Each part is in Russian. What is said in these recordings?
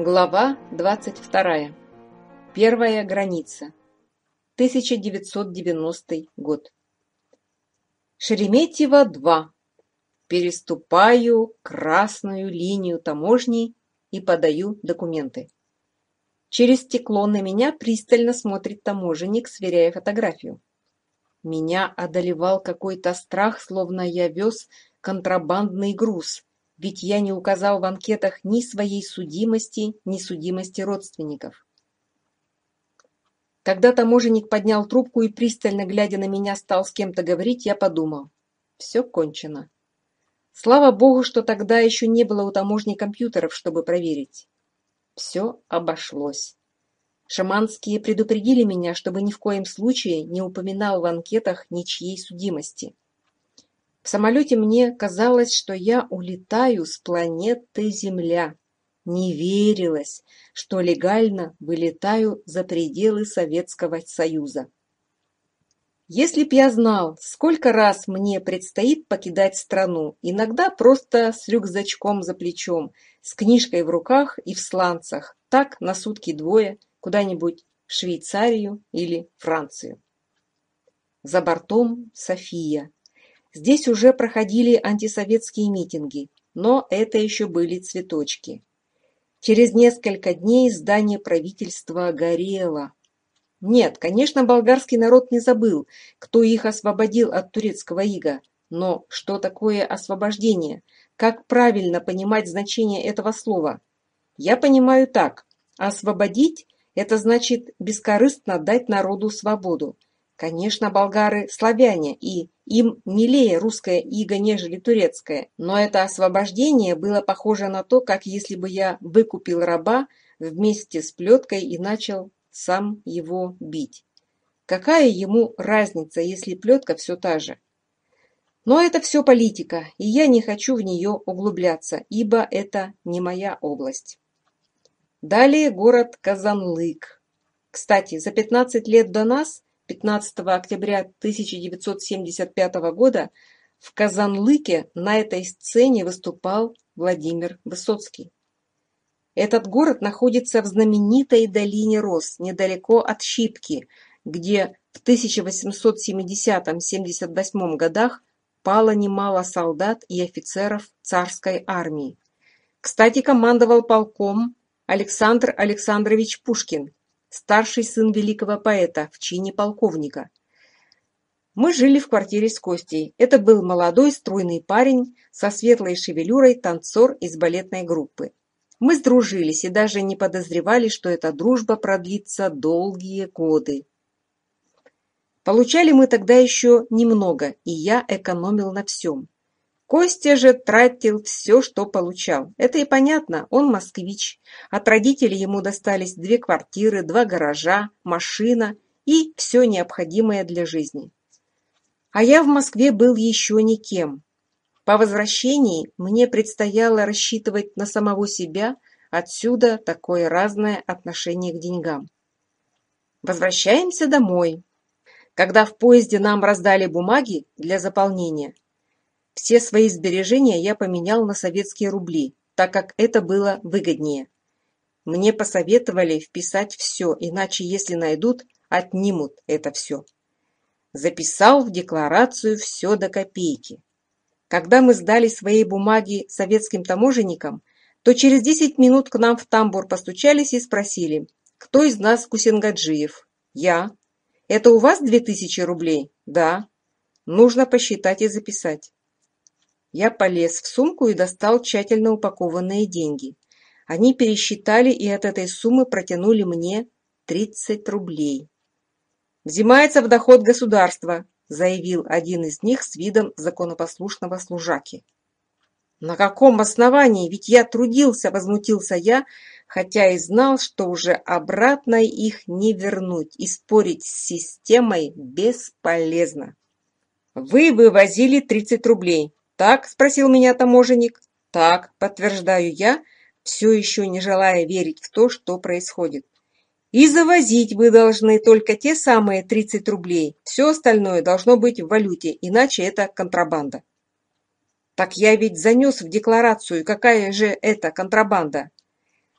Глава 22. Первая граница. 1990 год. Шереметьево-2. Переступаю красную линию таможни и подаю документы. Через стекло на меня пристально смотрит таможенник, сверяя фотографию. Меня одолевал какой-то страх, словно я вез контрабандный груз – ведь я не указал в анкетах ни своей судимости, ни судимости родственников. Когда таможенник поднял трубку и, пристально глядя на меня, стал с кем-то говорить, я подумал. Все кончено. Слава богу, что тогда еще не было у таможни компьютеров, чтобы проверить. Все обошлось. Шаманские предупредили меня, чтобы ни в коем случае не упоминал в анкетах ничьей судимости. В самолете мне казалось, что я улетаю с планеты Земля. Не верилось, что легально вылетаю за пределы Советского Союза. Если б я знал, сколько раз мне предстоит покидать страну, иногда просто с рюкзачком за плечом, с книжкой в руках и в сланцах, так на сутки двое, куда-нибудь в Швейцарию или Францию. За бортом София, Здесь уже проходили антисоветские митинги, но это еще были цветочки. Через несколько дней здание правительства горело. Нет, конечно, болгарский народ не забыл, кто их освободил от турецкого ига. Но что такое освобождение? Как правильно понимать значение этого слова? Я понимаю так. Освободить – это значит бескорыстно дать народу свободу. Конечно, болгары – славяне, и им милее русская иго, нежели турецкая. Но это освобождение было похоже на то, как если бы я выкупил раба вместе с плеткой и начал сам его бить. Какая ему разница, если плетка все та же? Но это все политика, и я не хочу в нее углубляться, ибо это не моя область. Далее город Казанлык. Кстати, за 15 лет до нас 15 октября 1975 года в Казанлыке на этой сцене выступал Владимир Высоцкий. Этот город находится в знаменитой долине Рос, недалеко от Щипки, где в 1870-78 годах пало немало солдат и офицеров царской армии. Кстати, командовал полком Александр Александрович Пушкин, старший сын великого поэта в чине полковника. Мы жили в квартире с Костей. Это был молодой стройный парень со светлой шевелюрой, танцор из балетной группы. Мы сдружились и даже не подозревали, что эта дружба продлится долгие годы. Получали мы тогда еще немного, и я экономил на всем. Костя же тратил все, что получал. Это и понятно, он москвич. А От родителей ему достались две квартиры, два гаража, машина и все необходимое для жизни. А я в Москве был еще никем. По возвращении мне предстояло рассчитывать на самого себя, отсюда такое разное отношение к деньгам. Возвращаемся домой. Когда в поезде нам раздали бумаги для заполнения – все свои сбережения я поменял на советские рубли, так как это было выгоднее. Мне посоветовали вписать все, иначе если найдут, отнимут это все. Записал в декларацию все до копейки. Когда мы сдали свои бумаги советским таможенникам, то через 10 минут к нам в тамбур постучались и спросили, кто из нас Кусенгаджиев? Я. Это у вас 2000 рублей? Да. Нужно посчитать и записать. Я полез в сумку и достал тщательно упакованные деньги. Они пересчитали и от этой суммы протянули мне 30 рублей. «Взимается в доход государства», – заявил один из них с видом законопослушного служаки. «На каком основании? Ведь я трудился!» – возмутился я, хотя и знал, что уже обратно их не вернуть и спорить с системой бесполезно. «Вы вывозили 30 рублей. Так? – спросил меня таможенник. Так, подтверждаю я, все еще не желая верить в то, что происходит. И завозить вы должны только те самые 30 рублей. Все остальное должно быть в валюте, иначе это контрабанда. Так я ведь занес в декларацию, какая же это контрабанда.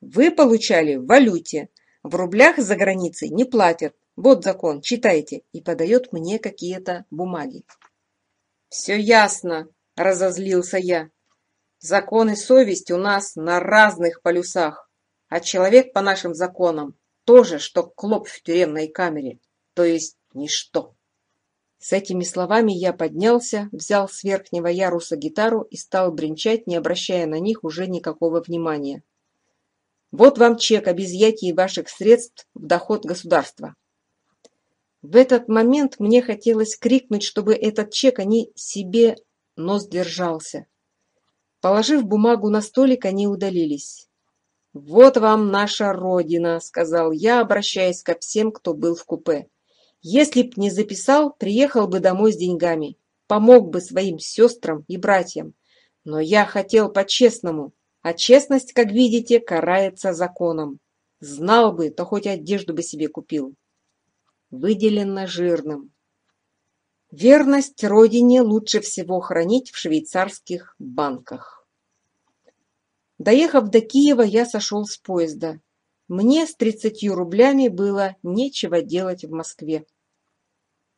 Вы получали в валюте. В рублях за границей не платят. Вот закон, читайте. И подает мне какие-то бумаги. Все ясно, разозлился я. Законы совесть у нас на разных полюсах, а человек по нашим законам тоже, что клоп в тюремной камере, то есть ничто. С этими словами я поднялся, взял с верхнего яруса гитару и стал бренчать, не обращая на них уже никакого внимания. Вот вам чек об изъятии ваших средств в доход государства. В этот момент мне хотелось крикнуть, чтобы этот чек они себе Нос держался. Положив бумагу на столик, они удалились. «Вот вам наша родина», — сказал я, обращаясь ко всем, кто был в купе. «Если б не записал, приехал бы домой с деньгами, помог бы своим сестрам и братьям. Но я хотел по-честному, а честность, как видите, карается законом. Знал бы, то хоть одежду бы себе купил». Выделено жирным. Верность Родине лучше всего хранить в швейцарских банках. Доехав до Киева, я сошел с поезда. Мне с 30 рублями было нечего делать в Москве.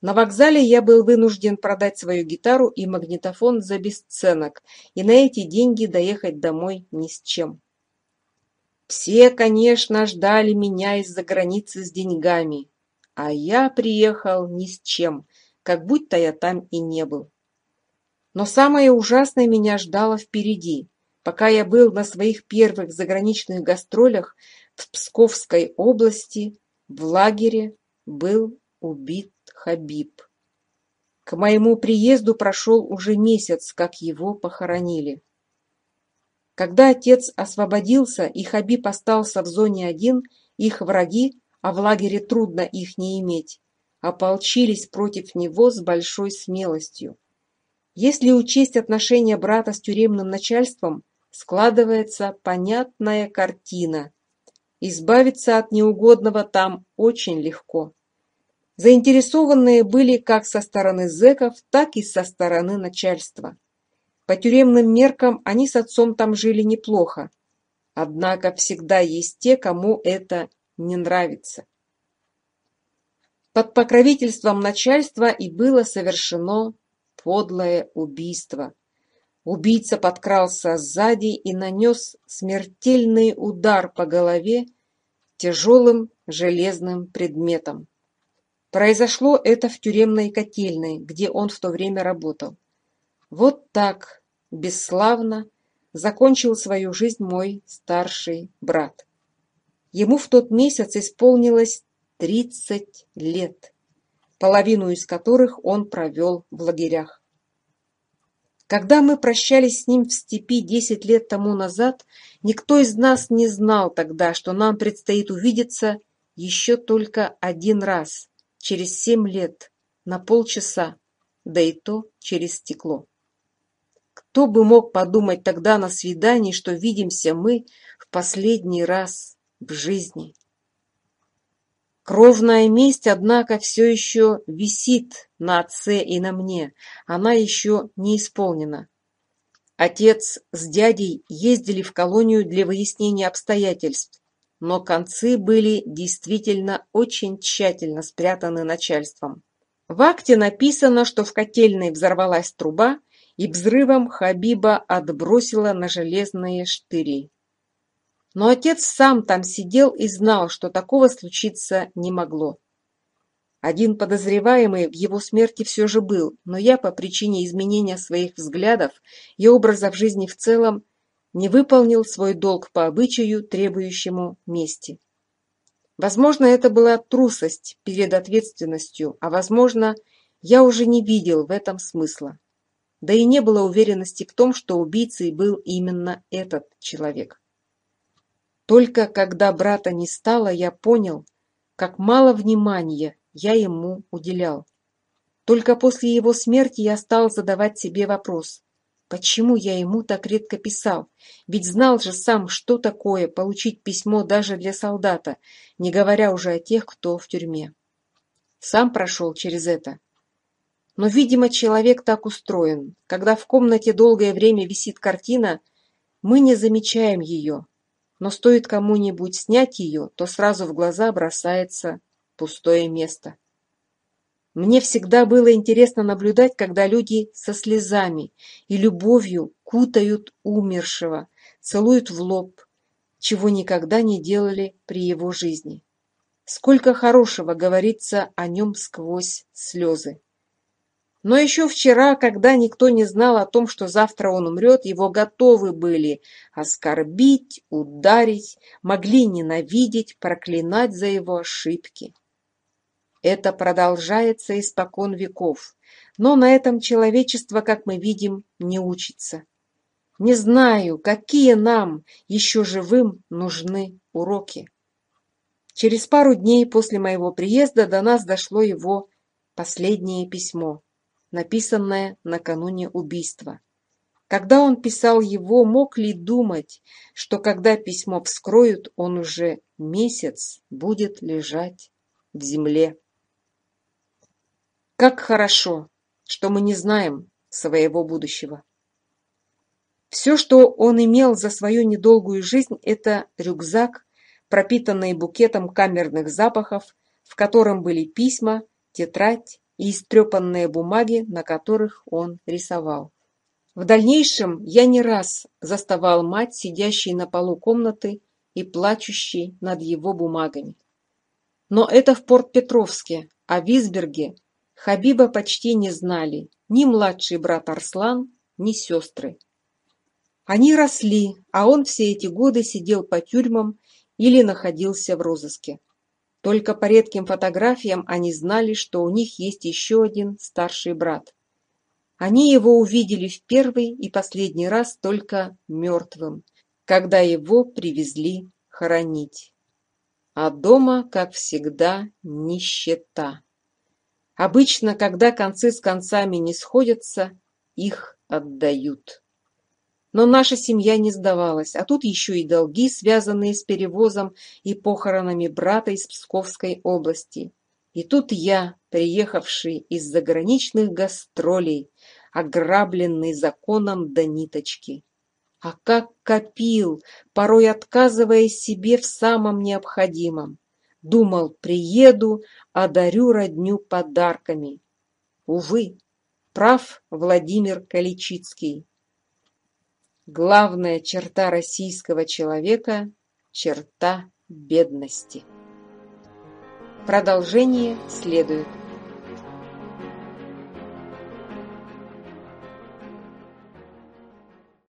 На вокзале я был вынужден продать свою гитару и магнитофон за бесценок и на эти деньги доехать домой ни с чем. Все, конечно, ждали меня из-за границы с деньгами, а я приехал ни с чем – как будто я там и не был. Но самое ужасное меня ждало впереди. Пока я был на своих первых заграничных гастролях в Псковской области, в лагере был убит Хабиб. К моему приезду прошел уже месяц, как его похоронили. Когда отец освободился и Хабиб остался в зоне один, их враги, а в лагере трудно их не иметь, ополчились против него с большой смелостью. Если учесть отношения брата с тюремным начальством, складывается понятная картина. Избавиться от неугодного там очень легко. Заинтересованные были как со стороны зэков, так и со стороны начальства. По тюремным меркам они с отцом там жили неплохо. Однако всегда есть те, кому это не нравится. Под покровительством начальства и было совершено подлое убийство. Убийца подкрался сзади и нанес смертельный удар по голове тяжелым железным предметом. Произошло это в тюремной котельной, где он в то время работал. Вот так, бесславно, закончил свою жизнь мой старший брат. Ему в тот месяц исполнилось тридцать лет, половину из которых он провел в лагерях. Когда мы прощались с ним в степи десять лет тому назад, никто из нас не знал тогда, что нам предстоит увидеться еще только один раз, через семь лет, на полчаса, да и то через стекло. Кто бы мог подумать тогда на свидании, что видимся мы в последний раз в жизни? Кровная месть, однако, все еще висит на отце и на мне. Она еще не исполнена. Отец с дядей ездили в колонию для выяснения обстоятельств, но концы были действительно очень тщательно спрятаны начальством. В акте написано, что в котельной взорвалась труба, и взрывом Хабиба отбросила на железные штыри. Но отец сам там сидел и знал, что такого случиться не могло. Один подозреваемый в его смерти все же был, но я по причине изменения своих взглядов и образов жизни в целом не выполнил свой долг по обычаю, требующему мести. Возможно, это была трусость перед ответственностью, а возможно, я уже не видел в этом смысла. Да и не было уверенности в том, что убийцей был именно этот человек. Только когда брата не стало, я понял, как мало внимания я ему уделял. Только после его смерти я стал задавать себе вопрос, почему я ему так редко писал, ведь знал же сам, что такое получить письмо даже для солдата, не говоря уже о тех, кто в тюрьме. Сам прошел через это. Но, видимо, человек так устроен. Когда в комнате долгое время висит картина, мы не замечаем ее, но стоит кому-нибудь снять ее, то сразу в глаза бросается пустое место. Мне всегда было интересно наблюдать, когда люди со слезами и любовью кутают умершего, целуют в лоб, чего никогда не делали при его жизни. Сколько хорошего говорится о нем сквозь слезы. Но еще вчера, когда никто не знал о том, что завтра он умрет, его готовы были оскорбить, ударить, могли ненавидеть, проклинать за его ошибки. Это продолжается испокон веков, но на этом человечество, как мы видим, не учится. Не знаю, какие нам, еще живым, нужны уроки. Через пару дней после моего приезда до нас дошло его последнее письмо написанное накануне убийства. Когда он писал его, мог ли думать, что когда письмо вскроют, он уже месяц будет лежать в земле? Как хорошо, что мы не знаем своего будущего. Все, что он имел за свою недолгую жизнь, это рюкзак, пропитанный букетом камерных запахов, в котором были письма, тетрадь, и истрепанные бумаги, на которых он рисовал. В дальнейшем я не раз заставал мать, сидящей на полу комнаты и плачущей над его бумагами. Но это в Порт-Петровске, а в Висберге Хабиба почти не знали ни младший брат Арслан, ни сестры. Они росли, а он все эти годы сидел по тюрьмам или находился в розыске. Только по редким фотографиям они знали, что у них есть еще один старший брат. Они его увидели в первый и последний раз только мертвым, когда его привезли хоронить. А дома, как всегда, нищета. Обычно, когда концы с концами не сходятся, их отдают. Но наша семья не сдавалась, а тут еще и долги, связанные с перевозом и похоронами брата из Псковской области. И тут я, приехавший из заграничных гастролей, ограбленный законом до ниточки. А как копил, порой отказывая себе в самом необходимом. Думал, приеду, одарю родню подарками. Увы, прав Владимир Каличицкий. Главная черта российского человека – черта бедности. Продолжение следует.